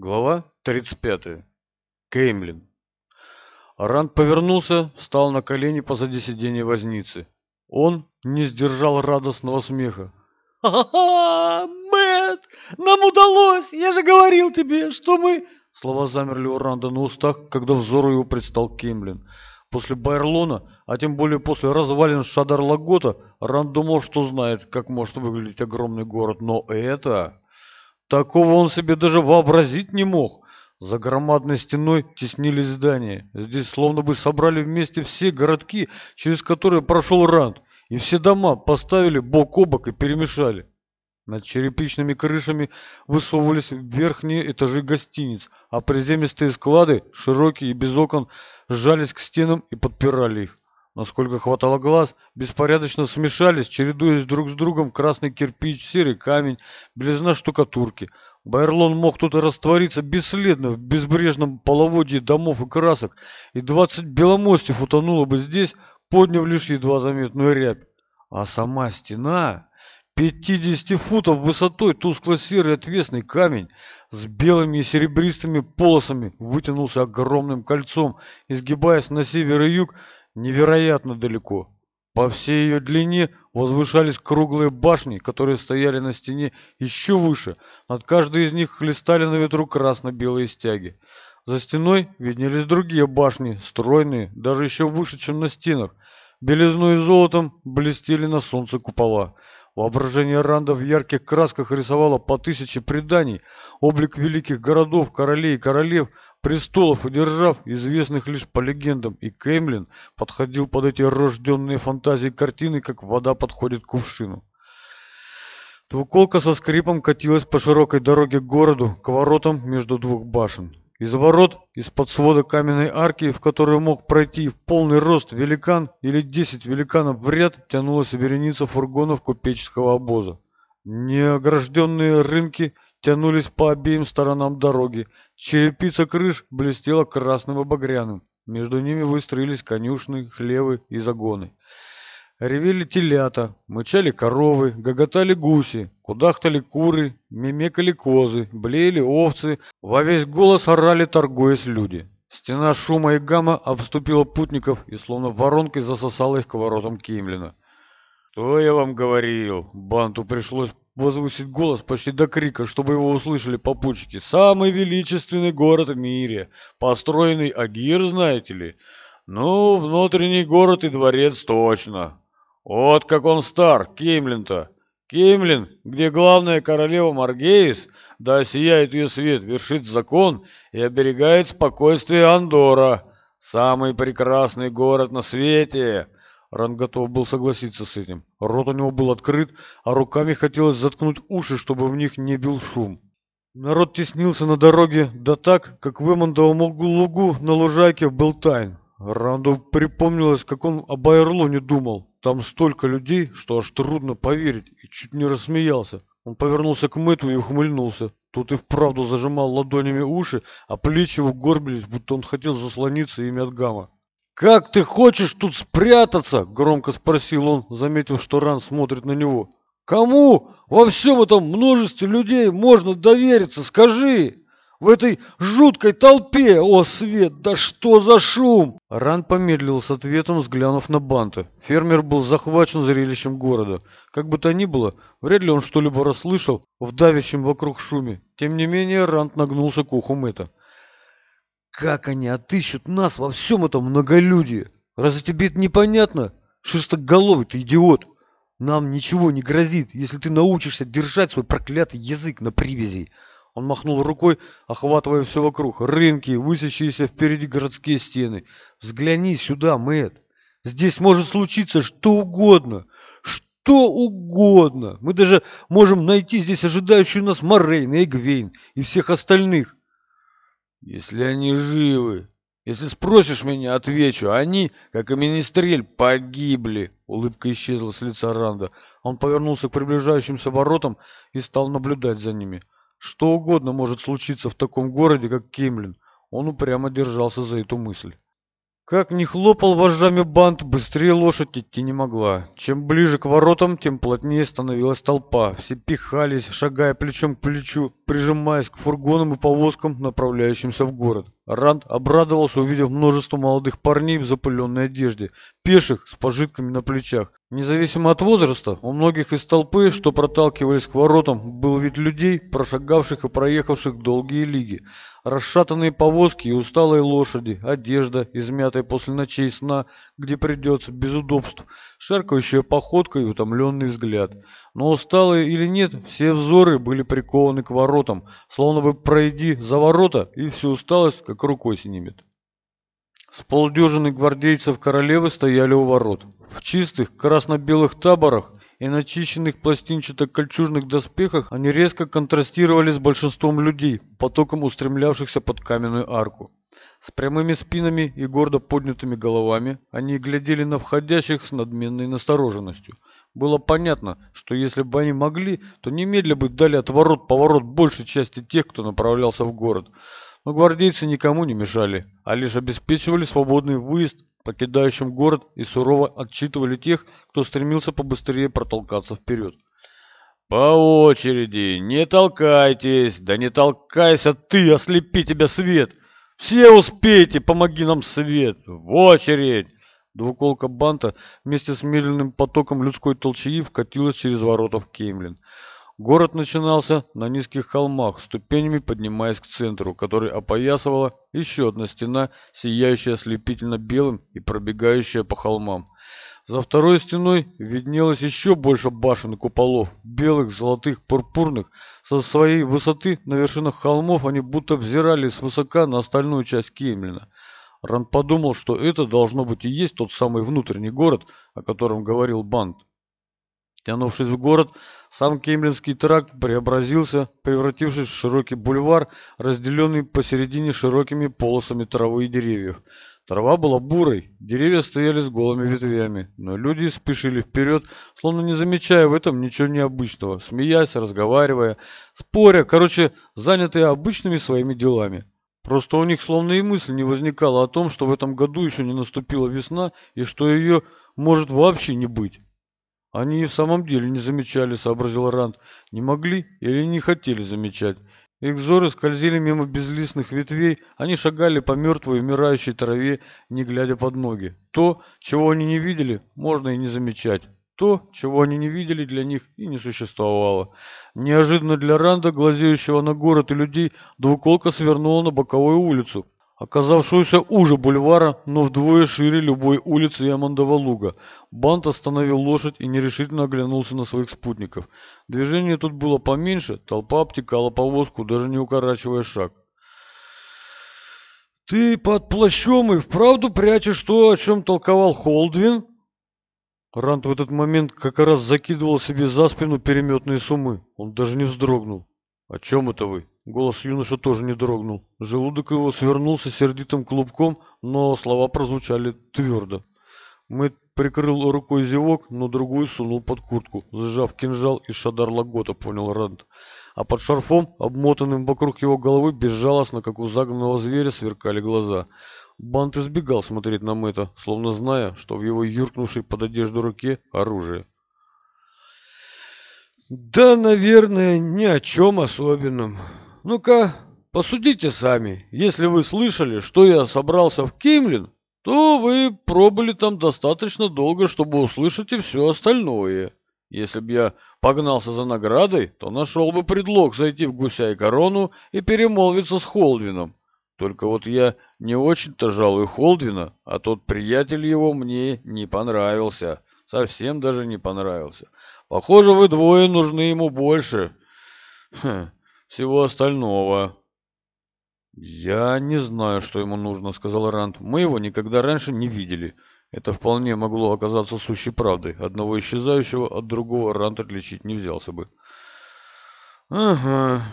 Глава 35. Кеймлин. Ранд повернулся, встал на колени позади сиденья возницы. Он не сдержал радостного смеха. «Ха-ха-ха! Мэтт! Нам удалось! Я же говорил тебе, что мы...» Слова замерли у Ранда на устах, когда взору его предстал Кеймлин. После Байрлона, а тем более после развалин Шадар-Лагота, Ранд думал, что знает, как может выглядеть огромный город, но это... Такого он себе даже вообразить не мог. За громадной стеной теснились здания. Здесь словно бы собрали вместе все городки, через которые прошел Ранд, и все дома поставили бок о бок и перемешали. Над черепичными крышами высовывались верхние этажи гостиниц, а приземистые склады, широкие и без окон, сжались к стенам и подпирали их насколько хватало глаз, беспорядочно смешались, чередуясь друг с другом красный кирпич, серый камень, белизна штукатурки. Байерлон мог тут и раствориться бесследно в безбрежном половодье домов и красок, и двадцать беломостев утонуло бы здесь, подняв лишь едва заметную рябь. А сама стена, пятидесяти футов высотой, тускло-серый отвесный камень с белыми и серебристыми полосами, вытянулся огромным кольцом, изгибаясь на север и юг, невероятно далеко. По всей ее длине возвышались круглые башни, которые стояли на стене еще выше. Над каждой из них хлестали на ветру красно-белые стяги. За стеной виднелись другие башни, стройные, даже еще выше, чем на стенах. Белизной и золотом блестели на солнце купола. Воображение Ранда в ярких красках рисовало по тысяче преданий, облик великих городов, королей и королев – престолов, удержав известных лишь по легендам, и Кэмлин подходил под эти рожденные фантазии картины, как вода подходит к кувшину. Двуколка со скрипом катилась по широкой дороге к городу, к воротам между двух башен. Из ворот, из-под свода каменной арки, в которую мог пройти в полный рост великан или десять великанов в ряд, тянулась вереница фургонов купеческого обоза. Неогражденные рынки – тянулись по обеим сторонам дороги. Черепица крыш блестела красным и Между ними выстроились конюшны, хлевы и загоны. Ревели телята, мычали коровы, гоготали гуси, кудахтали куры, мимекали козы, блеяли овцы, во весь голос орали, торгуясь люди. Стена шума и гамма обступила путников и словно воронкой засосала их к воротам Кимлина. «Что я вам говорил?» Банту пришлось возвысить голос почти до крика, чтобы его услышали попутчики. «Самый величественный город в мире, построенный Агир, знаете ли? Ну, внутренний город и дворец точно. Вот как он стар, Кеймлин-то! Кеймлин, где главная королева Маргеис, да сияет ее свет, вершит закон и оберегает спокойствие Андора. Самый прекрасный город на свете!» Ран готов был согласиться с этим. Рот у него был открыт, а руками хотелось заткнуть уши, чтобы в них не бил шум. Народ теснился на дороге, да так, как в Эмондовом лугу на лужайке был тайн. Ранду припомнилось, как он об не думал. Там столько людей, что аж трудно поверить, и чуть не рассмеялся. Он повернулся к Мэтту и ухмыльнулся. Тут и вправду зажимал ладонями уши, а плечи его горбились, будто он хотел заслониться ими от гамма. «Как ты хочешь тут спрятаться?» — громко спросил он, заметив, что Ран смотрит на него. «Кому во всем этом множестве людей можно довериться, скажи? В этой жуткой толпе! О, Свет, да что за шум!» Ран помедлил с ответом, взглянув на Банта. Фермер был захвачен зрелищем города. Как бы то ни было, вряд ли он что-либо расслышал в давящем вокруг шуме. Тем не менее, Рант нагнулся к уху Мэтта. Как они отыщут нас во всем этом многолюдии? Разве тебе это непонятно? Шестоголовый ты идиот! Нам ничего не грозит, если ты научишься держать свой проклятый язык на привязи. Он махнул рукой, охватывая все вокруг. Рынки, высящиеся впереди городские стены. Взгляни сюда, Мэтт. Здесь может случиться что угодно. Что угодно. Мы даже можем найти здесь ожидающую нас и Эгвейн и всех остальных. Если они живы, если спросишь меня, отвечу. Они, как и министрель, погибли. Улыбка исчезла с лица Ранда. Он повернулся к приближающимся воротам и стал наблюдать за ними. Что угодно может случиться в таком городе, как Кемлин. Он упрямо держался за эту мысль. Как ни хлопал вожжами бант, быстрее лошадь идти не могла. Чем ближе к воротам, тем плотнее становилась толпа. Все пихались, шагая плечом к плечу, прижимаясь к фургонам и повозкам, направляющимся в город. Ранд обрадовался, увидев множество молодых парней в запыленной одежде, пеших, с пожитками на плечах. Независимо от возраста, у многих из толпы, что проталкивались к воротам, был вид людей, прошагавших и проехавших долгие лиги. Расшатанные повозки и усталые лошади, одежда, измятая после ночей сна, где придется, без удобств, шаркающая походка и утомленный взгляд. Но усталые или нет, все взоры были прикованы к воротам, словно бы пройди за ворота, и всю усталость как рукой снимет. С полдюжины гвардейцев королевы стояли у ворот. В чистых красно-белых таборах и начищенных пластинчато-кольчужных доспехах они резко контрастировали с большинством людей, потоком устремлявшихся под каменную арку. С прямыми спинами и гордо поднятыми головами они глядели на входящих с надменной настороженностью. Было понятно, что если бы они могли, то немедля бы дали отворот-поворот большей части тех, кто направлялся в город. Но гвардейцы никому не мешали, а лишь обеспечивали свободный выезд покидающим город и сурово отчитывали тех, кто стремился побыстрее протолкаться вперед. «По очереди! Не толкайтесь! Да не толкайся ты! Ослепи тебя свет!» Все успейте, помоги нам свет! В очередь!» Двуколка банта вместе с медленным потоком людской толчаи вкатилась через ворота в Кемлин. Город начинался на низких холмах, ступенями поднимаясь к центру, который опоясывала еще одна стена, сияющая ослепительно белым и пробегающая по холмам. За второй стеной виднелось еще больше башен и куполов, белых, золотых, пурпурных. Со своей высоты на вершинах холмов они будто взирали свысока на остальную часть Кемлина. Ран подумал, что это должно быть и есть тот самый внутренний город, о котором говорил Бант. Тянувшись в город, сам Кемлинский тракт преобразился, превратившись в широкий бульвар, разделенный посередине широкими полосами травы и деревьев. Трава была бурой, деревья стояли с голыми ветвями, но люди спешили вперед, словно не замечая в этом ничего необычного, смеясь, разговаривая, споря, короче, занятые обычными своими делами. Просто у них словно и мысль не возникала о том, что в этом году еще не наступила весна и что ее может вообще не быть. Они и в самом деле не замечали, сообразил Ранд, не могли или не хотели замечать. Их взоры скользили мимо безлистных ветвей, они шагали по мертвой, умирающей траве, не глядя под ноги. То, чего они не видели, можно и не замечать. То, чего они не видели, для них и не существовало. Неожиданно для Ранда, глазеющего на город и людей, двуколка свернула на боковую улицу оказавшуюся уже бульвара, но вдвое шире любой улицы Ямондова луга. Бант остановил лошадь и нерешительно оглянулся на своих спутников. Движение тут было поменьше, толпа обтекала повозку, даже не укорачивая шаг. «Ты под плащом и вправду прячешь то, о чем толковал Холдвин?» Рант в этот момент как раз закидывал себе за спину переметные суммы. Он даже не вздрогнул. «О чем это вы?» Голос юноши тоже не дрогнул. Желудок его свернулся сердитым клубком, но слова прозвучали твердо. Мэтт прикрыл рукой зевок, но другую сунул под куртку, зажав кинжал из шадар Лагота, понял Ранд. А под шарфом, обмотанным вокруг его головы, безжалостно, как у загнанного зверя, сверкали глаза. Бант избегал смотреть на Мэтта, словно зная, что в его юркнувшей под одежду руке оружие. «Да, наверное, ни о чем особенном». Ну-ка, посудите сами. Если вы слышали, что я собрался в Кимлин, то вы пробыли там достаточно долго, чтобы услышать и все остальное. Если бы я погнался за наградой, то нашел бы предлог зайти в гуся и корону и перемолвиться с Холдвином. Только вот я не очень-то жалую Холдвина, а тот приятель его мне не понравился. Совсем даже не понравился. Похоже, вы двое нужны ему больше. Хм всего остального. Я не знаю, что ему нужно, сказал Рант. Мы его никогда раньше не видели. Это вполне могло оказаться сущей правдой. Одного исчезающего от другого Рант отличить не взялся бы. Ага.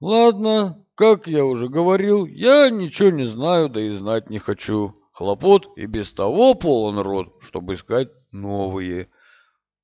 Ладно, как я уже говорил, я ничего не знаю, да и знать не хочу. Хлопот и без того полон рот, чтобы искать новые.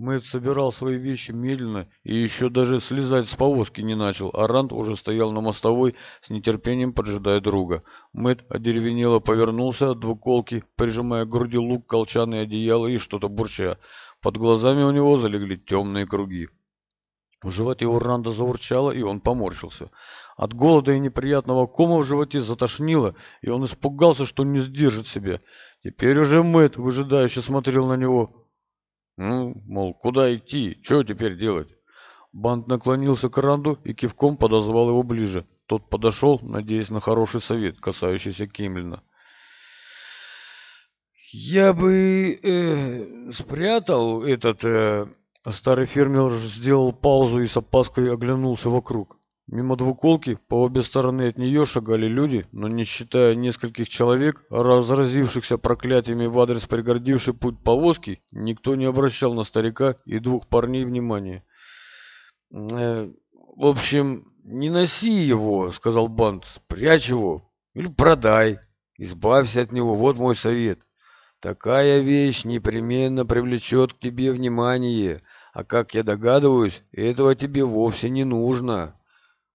Мэтт собирал свои вещи медленно и еще даже слезать с повозки не начал, а Ранд уже стоял на мостовой с нетерпением поджидая друга. Мэтт одеревенело повернулся от двуколки, прижимая к груди лук, колчаны, одеяло и что-то бурча. Под глазами у него залегли темные круги. В животе у Ранда заурчало, и он поморщился. От голода и неприятного кома в животе затошнило, и он испугался, что не сдержит себя. Теперь уже Мэтт выжидающе смотрел на него. Ну, Ну, мол, куда идти? Что теперь делать? Бант наклонился к Ранду и кивком подозвал его ближе. Тот подошел, надеясь на хороший совет, касающийся Кемлина. «Я бы э, спрятал этот...» э... Старый фермер сделал паузу и с опаской оглянулся вокруг. Мимо двуколки по обе стороны от нее шагали люди, но не считая нескольких человек, разразившихся проклятиями в адрес пригордившей путь повозки, никто не обращал на старика и двух парней внимания. «Э, «В общем, не носи его», — сказал Бант, — «спрячь его или продай, избавься от него, вот мой совет. Такая вещь непременно привлечет к тебе внимание, а, как я догадываюсь, этого тебе вовсе не нужно».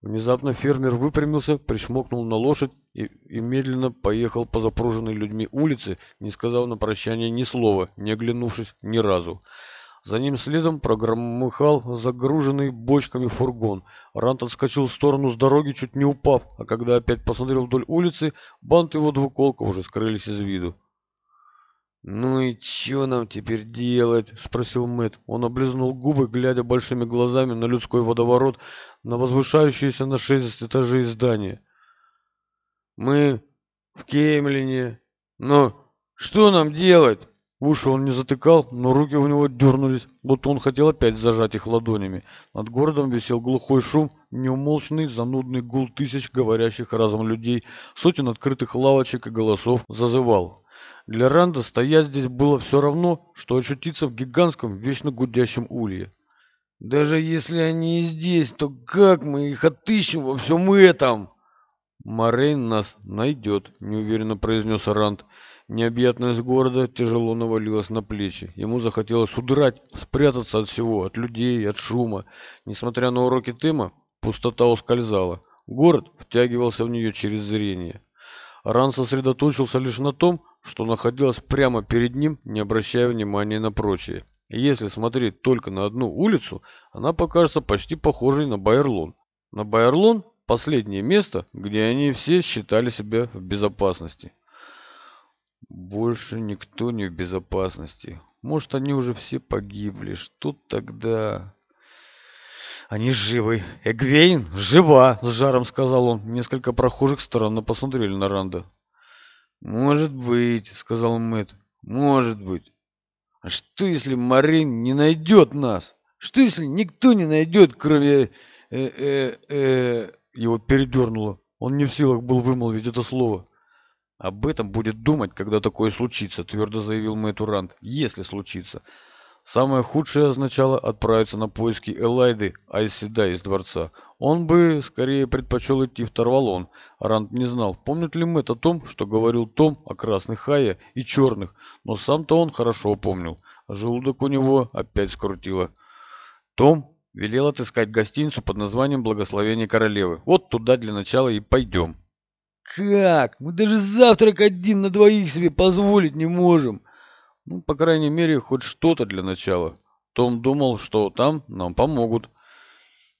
Внезапно фермер выпрямился, причмокнул на лошадь и, и медленно поехал по запруженной людьми улице, не сказав на прощание ни слова, не оглянувшись ни разу. За ним следом прогромыхал загруженный бочками фургон. Рант отскочил в сторону с дороги, чуть не упав, а когда опять посмотрел вдоль улицы, банты его двуколка уже скрылись из виду. «Ну и что нам теперь делать?» — спросил Мэтт. Он облизнул губы, глядя большими глазами на людской водоворот, на возвышающиеся на шесть этажей здания. «Мы в Кемлине. Но что нам делать?» Уши он не затыкал, но руки у него дернулись, будто он хотел опять зажать их ладонями. Над городом висел глухой шум, неумолчный, занудный гул тысяч говорящих разом людей, сотен открытых лавочек и голосов зазывал. Для Ранда стоять здесь было все равно, что очутиться в гигантском, вечно гудящем улье. «Даже если они и здесь, то как мы их отыщем во всем этом?» «Морейн нас найдет», — неуверенно произнес Ранд. Необъятность города тяжело навалилась на плечи. Ему захотелось удрать, спрятаться от всего, от людей, от шума. Несмотря на уроки Тыма, пустота ускользала. Город втягивался в нее через зрение. Ран сосредоточился лишь на том, что находилась прямо перед ним, не обращая внимания на прочее. если смотреть только на одну улицу, она покажется почти похожей на Байерлон. На Байерлон – последнее место, где они все считали себя в безопасности. Больше никто не в безопасности. Может, они уже все погибли. Что тогда? Они живы. Эгвейн жива, с жаром сказал он. Несколько прохожих странно посмотрели на Ранда. «Может быть», — сказал Мэтт, — «может быть». «А что, если Марин не найдет нас? Что, если никто не найдет, кроме...» э, э, э?» Его передернуло. Он не в силах был вымолвить это слово. «Об этом будет думать, когда такое случится», — твердо заявил Мэтт Урант. «Если случится. Самое худшее означало отправиться на поиски Элайды Айседа из дворца. Он бы скорее предпочел идти в Тарвалон. Арант не знал, помнит ли Мэтт о том, что говорил Том о красных Хая и черных, но сам-то он хорошо помнил. А желудок у него опять скрутило. Том велел отыскать гостиницу под названием «Благословение королевы». Вот туда для начала и пойдем. «Как? Мы даже завтрак один на двоих себе позволить не можем!» Ну, по крайней мере, хоть что-то для начала. Том думал, что там нам помогут.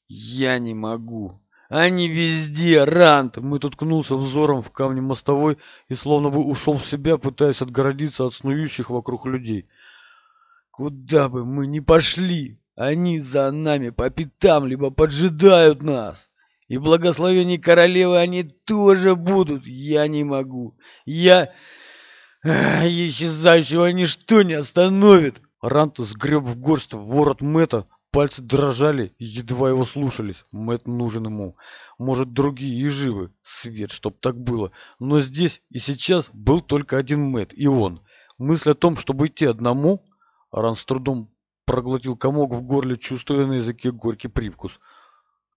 Я не могу. Они везде, Рант! Мы тут кнулся взором в камни мостовой и словно бы ушел в себя, пытаясь отгородиться от снующих вокруг людей. Куда бы мы ни пошли, они за нами по пятам либо поджидают нас. И благословение королевы они тоже будут. Я не могу. Я исчезающего ничто не остановит!» Рантус греб в горсть ворот Мэтта, пальцы дрожали, едва его слушались. Мэт нужен ему. Может, другие и живы. Свет, чтоб так было. Но здесь и сейчас был только один Мэт и он. Мысль о том, чтобы идти одному... Ран с трудом проглотил комок в горле, чувствуя на языке горький привкус.